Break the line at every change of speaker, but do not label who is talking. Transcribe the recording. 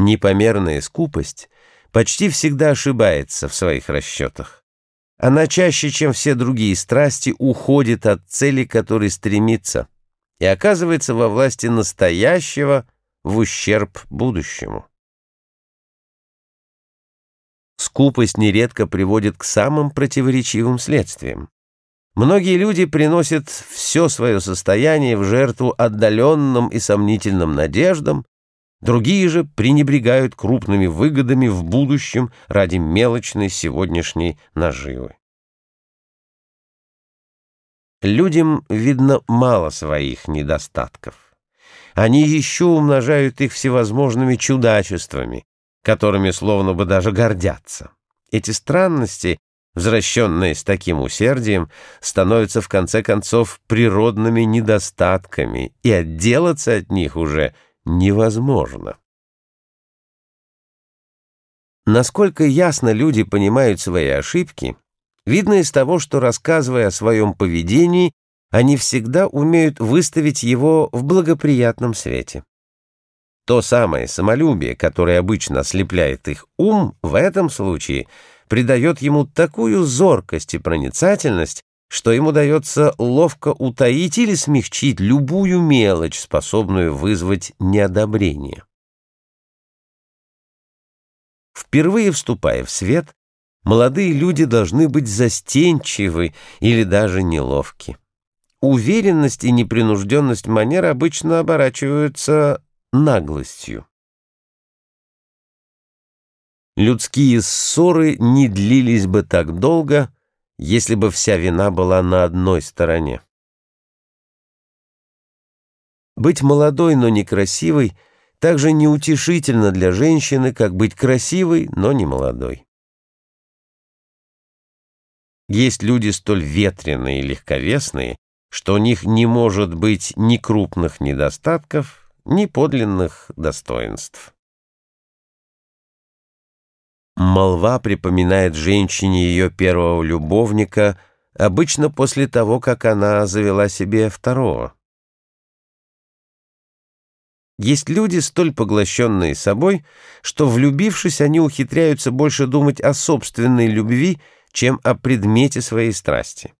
Непомерная скупость почти всегда ошибается в своих расчетах. Она чаще, чем все другие страсти, уходит от цели, которой стремится, и оказывается во власти настоящего в ущерб будущему. Скупость нередко приводит к самым противоречивым следствиям. Многие люди приносят все свое состояние в жертву отдаленным и сомнительным надеждам, другие же пренебрегают крупными выгодами в будущем ради мелочной сегодняшней наживы. Людям, видно, мало своих недостатков. Они еще умножают их всевозможными чудачествами, которыми словно бы даже гордятся. Эти странности, возвращенные с таким усердием, становятся в конце концов природными недостатками, и отделаться от них уже невозможно. Насколько ясно люди понимают свои ошибки, видно из того, что, рассказывая о своем поведении, они всегда умеют выставить его в благоприятном свете. То самое самолюбие, которое обычно ослепляет их ум, в этом случае придает ему такую зоркость и проницательность, что ему дается ловко утаить или смягчить любую мелочь, способную вызвать неодобрение. Впервые вступая в свет, молодые люди должны быть застенчивы или даже неловки. Уверенность и непринужденность манер обычно оборачиваются наглостью. Людские ссоры не длились бы так долго, если бы вся вина была на одной стороне. Быть молодой, но некрасивой так же неутешительно для женщины, как быть красивой, но не молодой. Есть люди столь ветреные и легковесные, что у них не может быть ни крупных недостатков, ни подлинных достоинств. Молва припоминает женщине ее первого любовника обычно после того, как она завела себе второго. Есть люди, столь поглощенные собой, что, влюбившись, они ухитряются больше думать о собственной любви, чем о предмете своей страсти.